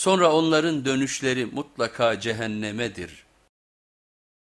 Sonra onların dönüşleri mutlaka cehennemedir.